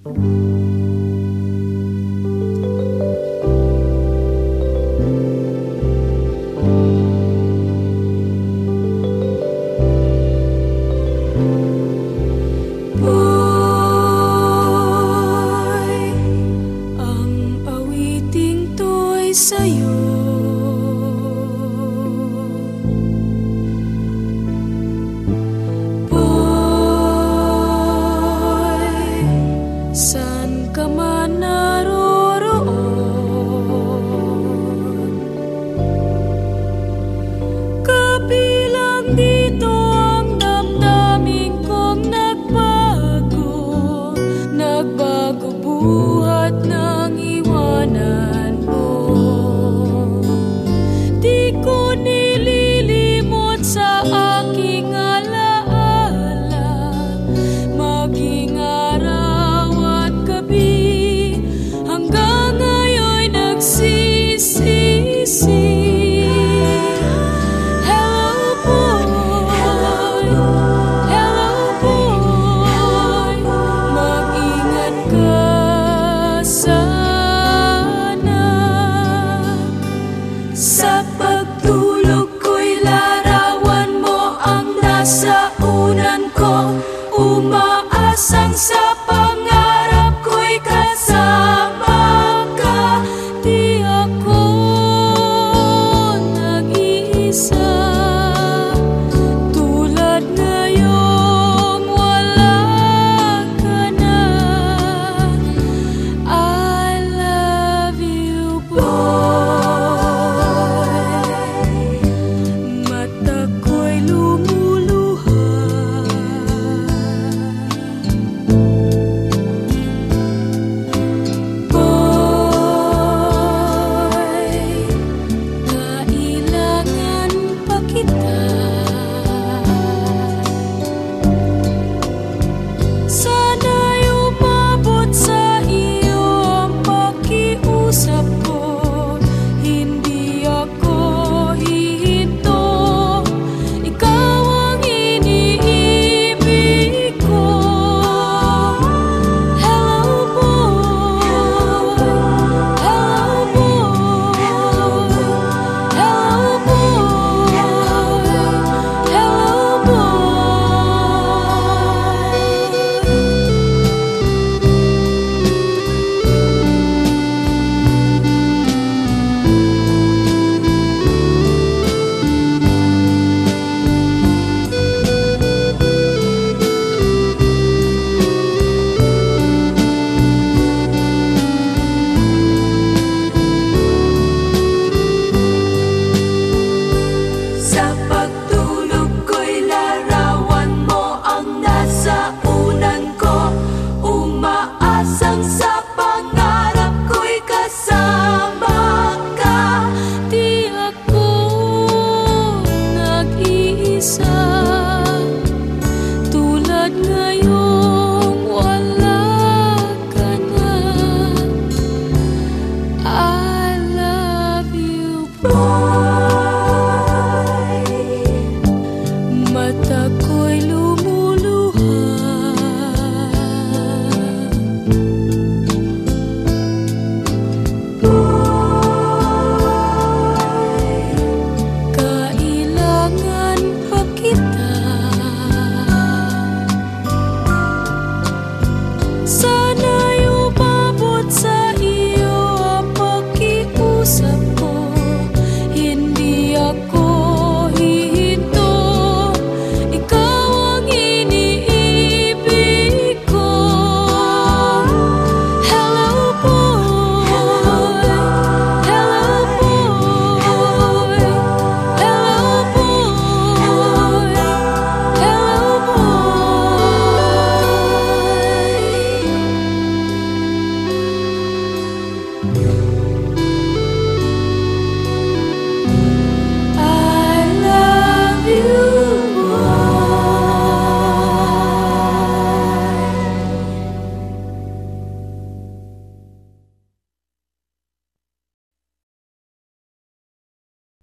Boy, ang awiting to'y sa'yo. Waktu